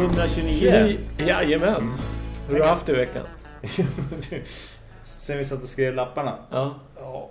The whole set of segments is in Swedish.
129. Jajamän. Hur har du haft det i veckan? Sen vi satt och skrev lapparna. Ja. Ja.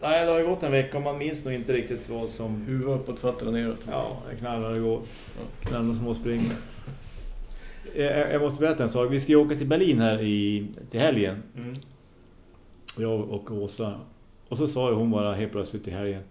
Nej, det har ju gått en vecka och man minns nog inte riktigt vad som... Huvud uppåt, fötterna neråt. Ja, jag knallar igår. Knallar små spring. Jag, jag måste berätta en sak. Vi ska ju åka till Berlin här i, till helgen. Mm. Jag och Åsa. Och så sa ju hon bara helt plötsligt i helgen.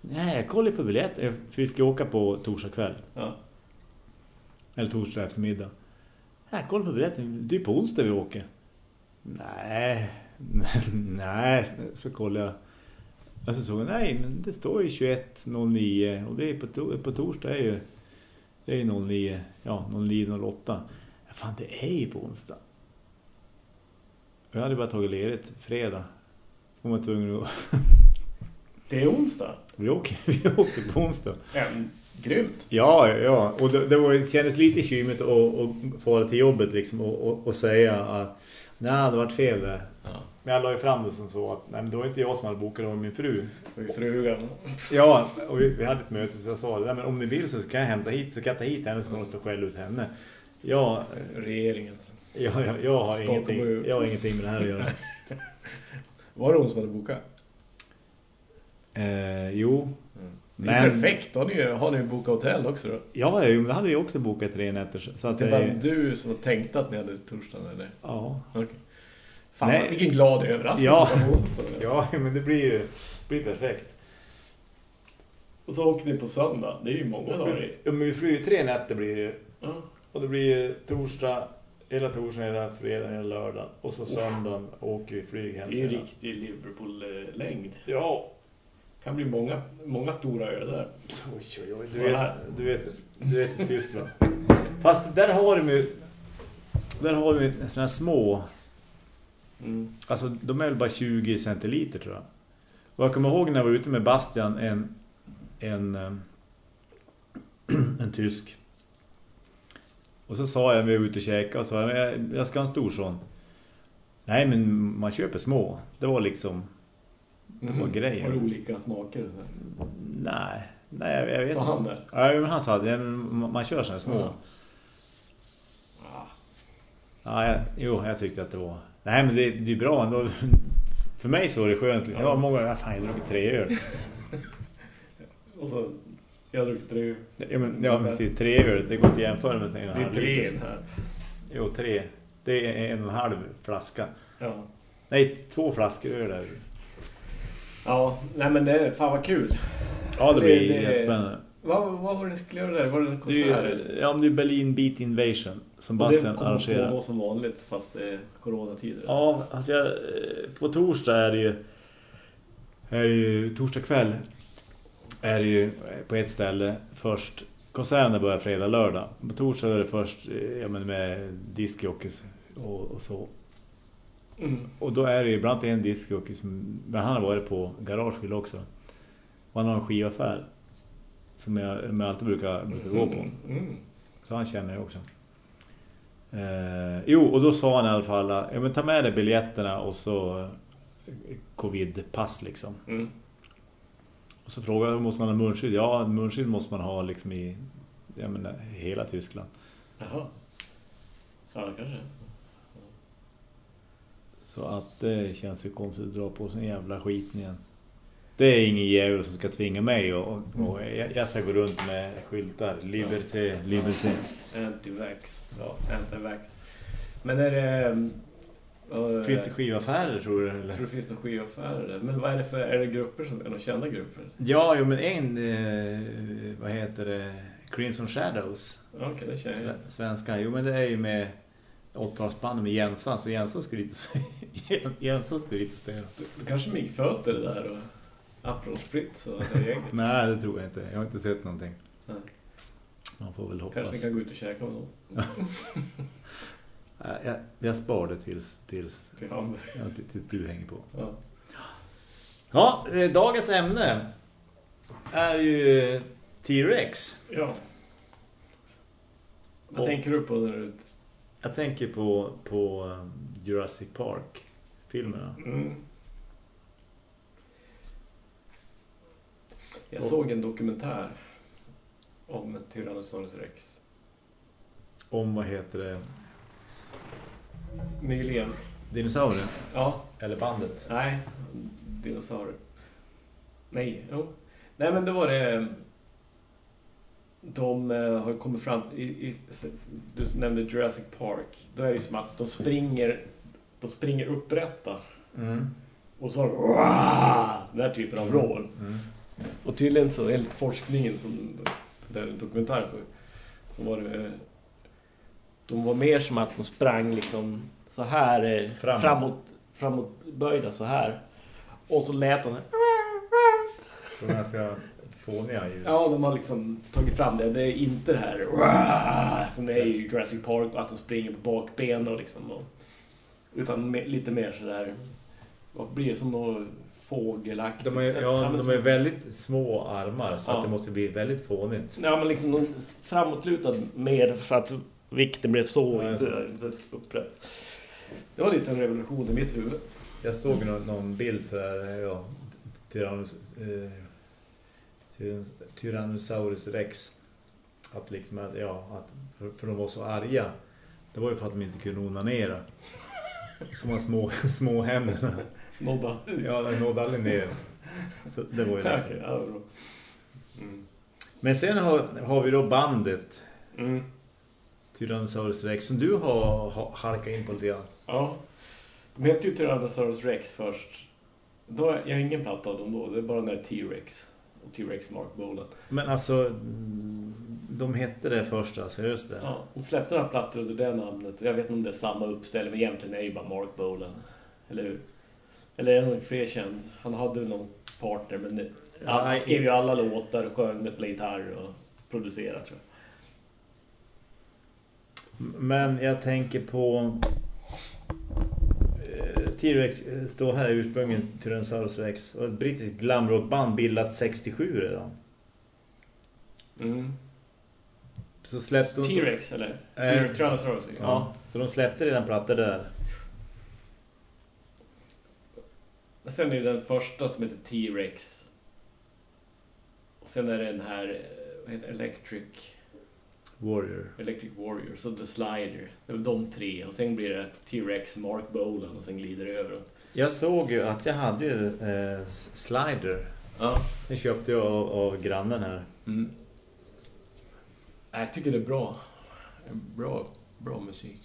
Nej, jag kollar på biljetter. För vi ska åka på torsdag kväll. Ja. Eller torsdag eftermiddag. Här, kolla på biljetten. Det är på onsdag vi åker. Nej, nej. Så kollar jag. Och så såg jag, nej, men det står ju 21.09. Och det är på, to på torsdag är ju, det är ju 09. Ja, 09.08. Ja, fan, det är ju på onsdag. Jag hade bara tagit ledigt fredag. Så var man tvungen att... Det är onsdag. Vi åker, vi åker på onsdag. Mm. Grymt. Ja, ja. Och det, det, var, det kändes lite kymigt att, att få till jobbet liksom, och, och, och säga att nej, det har varit fel där. Ja. Men jag la ju fram det som så att nej, men då är inte jag som hade bokat, det var min fru. Frugan. Ja, och vi, vi hade ett möte så jag sa nej, men om ni vill så kan jag hämta hit, så kan jag ta hit henne så måste jag skälla ut henne. Ja, Regeringen. jag, jag, jag, har ingenting, jag har ingenting med det här att göra. Var det hon som hade bokat? Eh, jo. Det är perfekt. Har ni, har ni bokat hotell också då? Ja, men det hade jag också bokat tre nätter. Så att Det var eh, du som tänkte att ni hade torsdagen eller? Ja. Okej. Fan, Nej. vilken glad överraskning. Ja. Ja, men det blir ju blir perfekt. Och så åker ni på söndag. Det är ju många dagar. Ja, men vi får ju tre nätter blir det ju. Ja. Och det blir ju torsdag, hela torsdag, hela fredag, hela lördag. Och så söndagen åker vi flyg hem. Det är ju riktig Liverpool-längd. Ja. Kan bli många, många stora öl där. Oj, oj, oj. Du vet, du vet, du vet Tyskland. Fast där har de ju... Där har de ju såna här små... Mm. Alltså de är väl bara 20 centiliter tror jag. Och jag kommer ihåg när jag var ute med Bastian en... En, eh, en tysk. Och så sa jag när vi var ute och käka och sa jag, jag ska ha en stor sån. Nej men man köper små. Det var liksom... Det var Mhm. grejen. Har olika smaker? och Så. Nej, nej jag, jag vet Sa han det? Ja, men han sa det. Man, kör här små. Ja. Ja, jag, jo, jag tyckte att det var... Nej, men det, det är bra ändå. För mig så var det skönt. Liksom. Jag var många... Ja, fan, jag druckit tre öl. Och så, jag har druckit tre. Ja, men, ja, men precis, tre öl. Det går inte att jämföra med en Det är halv tre liter. här. Jo, tre. Det är en och en halv flaska. Ja. Nej, två flaskor öl där. Ja, nej men det, fan vad kul. Ja, det blir Det- det- jättespännande. Vad, vad var det ni skulle göra där? Var det en Det är, konsert? ja, men det är Berlin Beat Invasion som det Bastian kommer arrangerar. pågå som vanligt fast det är coronatider. Ja, alltså jag, på torsdag är det ju är det ju torsdag kväll är det ju på ett ställe först konserten börjar fredag lördag. På torsdag är det först eh, ja, men med diskjockeys och, och så. Mm. Och då är det ju ibland en diskjockey som men han har varit på Garageville också. Och han har en skivaffär som jag, som jag alltid brukar, brukar gå på. Mm. Så han känner jag också. Eh, jo, och då sa han i alla fall ja, men ta med dig biljetterna och så eh, covid-pass liksom. Mm. Och så frågade jag, måste man ha munskydd? Ja, munskydd måste man ha liksom i jag menar, hela Tyskland. Jaha. Ja, kanske. Så att det känns ju konstigt att dra på sin jävla skit igen. Det är ingen jävel som ska tvinga mig och, och, och jag, jag ska gå runt med skyltar. Liberté, liberté. Anti-vax. Ja, anti-vax. Men är det... Uh, Finns det skivaffärer tror du? Jag Eller? tror det finns några skivaffärer. Men vad är det för... Är det grupper som... Är det några kända grupper? Ja, jo, men en, eh, vad heter det? Crimson Shadows. Okej, det känner jag. Sve- Svenska. Jo, men det är ju med 80-talsbandet med Jensan. Så Jensan skulle och, Jensan skulle och spela. Då kanske Mig Föter är där och det gänget. Nej, det tror jag inte. Jag har inte sett någonting. Nej. Man får väl hoppas. Kanske ni kan gå ut och käka med. Nej, Jag, jag spar det tills, tills, Till ja, tills, du hänger på. Ja. Ja, dagens ämne är ju T-Rex. ja. Vad Och- tänker du på när du... Jag tänker på, på um, Jurassic Park-filmerna. Mm. Jag Och- såg en dokumentär om Tyrannosaurus rex. Om vad heter det? Nyligen. Dinosaurier? Ja. Eller bandet? Nej, dinosaurier. Nej, jo. Nej men det var det... De eh, har kommit fram i, i, Du nämnde Jurassic Park. Då är det som att de springer De springer upprätta. Mm. Och så har de den här typen av roll. Mm. Och tydligen så enligt forskningen som där dokumentären så, så var det de var mer som att de sprang liksom så här eh, Framåt. framåt, framåt böjda så här. Och så lät de De är ganska fåniga ju. Ja, de har liksom tagit fram det. Det är inte det här som det är i Jurassic Park att de springer på bakben och liksom och, utan me- lite mer sådär vad blir det som något fågelaktigt De är, ja, de är väldigt små armar så Ja. att det måste bli väldigt fånigt. Ja, men liksom de framåtlutad mer för att vikten blev så Ja, inte, inte upprätt. Det var lite en revolution i mitt huvud. Jag såg någon, någon bild så här, ja, Tyrannus, eh, Tyrannosaurus rex. Att liksom, att, ja, att, för, för de var så arga. Det var ju för att de inte kunde onanera. Som har små, små händerna. Nodda. Ja, de nådde aldrig ner. Så det var ju liksom. Mm. Men sen har, har vi då bandet Mm. Tyrannosaurus rex som du har, har halkat in på lite grann. Ja. De heter ju Tyrannosaurus Rex först. Då, jag har ingen platta av dem då. Det är bara den där T-Rex. Och T-Rex Mark Bolan. Men alltså, de hette det först alltså, just det. Ja, de släppte några plattor under det namnet. Jag vet inte om det är samma uppställning, men egentligen är det ju bara Mark Bolan. Eller hur? Eller är nog fler känd? Han hade någon partner, men det, Ja, han skrev ju alla låtar och sjöng med spelade gitarr och producerade tror jag. Men jag tänker på T-Rex eh, står här ursprungligen Tyrannosaurus Rex och ett brittiskt glamrockband bildat 67 redan. Mm. Så släppte T-Rex eller? Eh, Tyrannosaurus? Ja. Ja, så de släppte redan plattor där. Sen är det den första som heter T-Rex. Och sen är det den här, eh, vad heter? Electric, Warrior. Electric Warrior, så The Slider. Det väl de tre. Och sen blir det T-Rex, Mark Bolan och sen glider det över. Jag såg ju att jag hade ju eh, Slider. Ja. Den köpte jag av, av grannen här. Mm. Jag tycker det är bra. Bra, bra musik.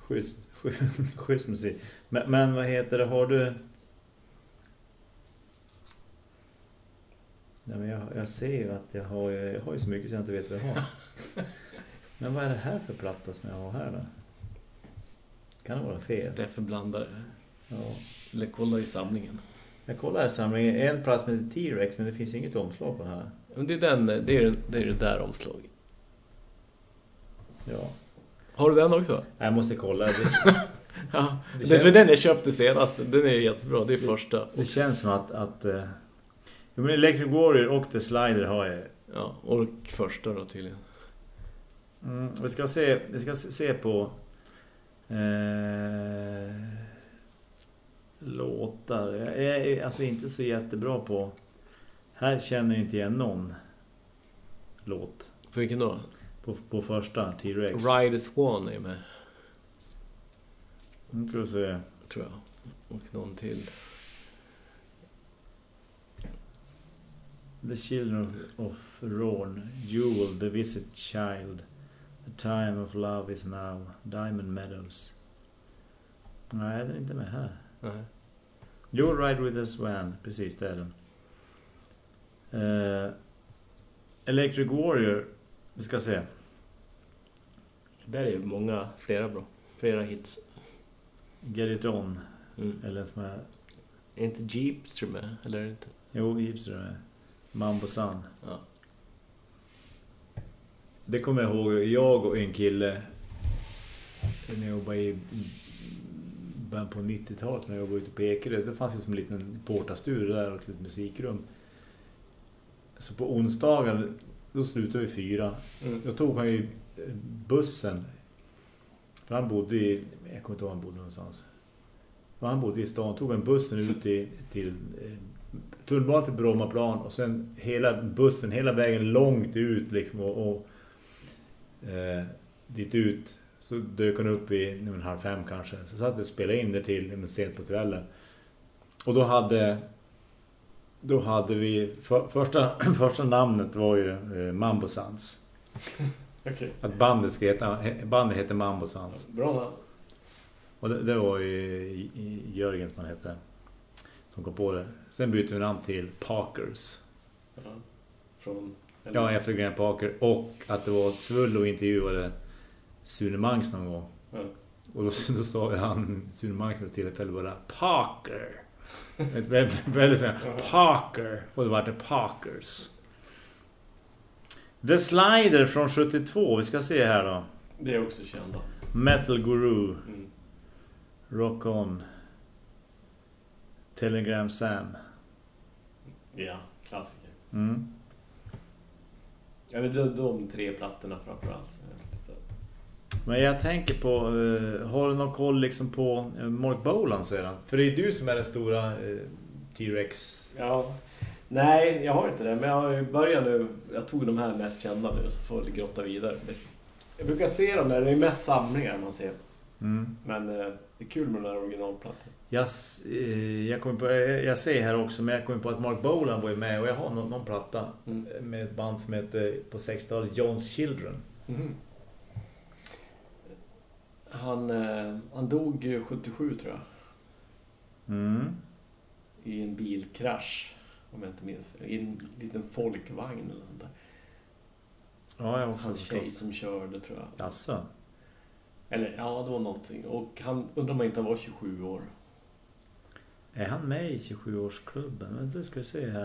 Schysst, schysst musik. Men, men vad heter det, har du... Nej, men jag, jag ser ju att jag har, jag har ju så mycket så jag inte vet vad jag har. Men vad är det här för platta som jag har här då? Kan det vara fel? Steffen blandare. Ja. Eller kolla i samlingen. Jag kollar här samlingen. En plats med T-Rex men det finns inget omslag på den här. Men det är den, det är det, är det där omslaget. Ja. Har du den också? Jag måste kolla. Det, Ja, Det det, känns- den jag köpte senast. Den är jättebra, det är första. det känns som att... att jo, men Electric Warrior och The Slider har jag. Ja, och första då tydligen. Mm, vi ska se, vi ska se på eh, låtar. Jag är alltså inte så jättebra på... Här känner jag inte igen någon låt. På vilken då? På, på första, T-Rex. Ride Swan är med, Nu ska vi se. tror jag. Och någon till. The Children of, Rorn, Jewel, The Visit Child, The Time of Love is Now, Diamond Meadows. Nej, den är inte med här. Nej. You'll Ride With a Swan, precis det är den. Eh, Electric Warrior, vi ska se. Där är ju många, flera bra. Flera hits. Get It On, Mm. eller som är... Är inte Jeepster med? Eller är det inte? Jo, Gibson är med. Mambo Sun. Ja. Det kommer jag ihåg, jag och en kille när jag jobbade i början på 90-talet när jag jobbade ute på Ekerö. Det fanns ju som en liten portastudio där och ett litet musikrum. Så på onsdagar, då slutade vi fyra. Mm. Då tog han ju eh, bussen. För han bodde i, jag kommer inte ihåg var han bodde någonstans. Men han bodde i stan, tog en bussen ut till, till eh, tunnelbanan till Brommaplan och sen hela bussen, hela vägen långt ut liksom och, och eh, dit ut. Så dök han upp vid en halv fem kanske. Så satt vi och spelade in det till sent på kvällen. Och då hade då hade vi för, första, första namnet var ju eh, Mambo Sans. Okay. Att bandet ska heta bandet heter Mambo Sans. Bra namn. Och det, det var ju Jörgen som han hette som kom på det. Sen bytte vi namn till Parkers. Ja, från eller? Ja, efter Graham Parker och att det var Svullo intervjuade Sune Mangs någon gång. Ja. Och då, då sa han Sune Mangs till tillfälle bara Parker. väldigt, såhär, Parker. Och det var det Parkers. The Slider från 72. Vi ska se här då. Det är också kända. Metal Guru. Mm. Rock On. Telegram Sam. Ja, klassiker. Mm. Ja, men de, de tre plattorna framförallt. Men jag tänker på, uh, har du någon koll liksom på uh, Mark Bolan sedan? För det är du som är den stora uh, T-Rex. Ja, nej jag har inte det. Men jag börjar nu, jag tog de här mest kända nu så får jag grotta vidare. Jag brukar se dem där, det är mest samlingar man ser. Mm. Men det är kul med den här originalplattan. Jag, jag, kommer på, jag säger här också, men jag kommer på att Mark Bolan var med och jag har någon, någon platta mm. med ett band som heter på 60-talet John's Children. Mm. Han, eh, han dog 77 tror jag. Mm. I en bilkrasch, om jag inte minns. I en liten folkvagn eller sånt där. Ja, jag Hans tjej som körde tror jag. Jaså? Eller ja, det var någonting. Och han undrar om han inte var 27 år. Är han med i 27-årsklubben? Vänta ska vi se här.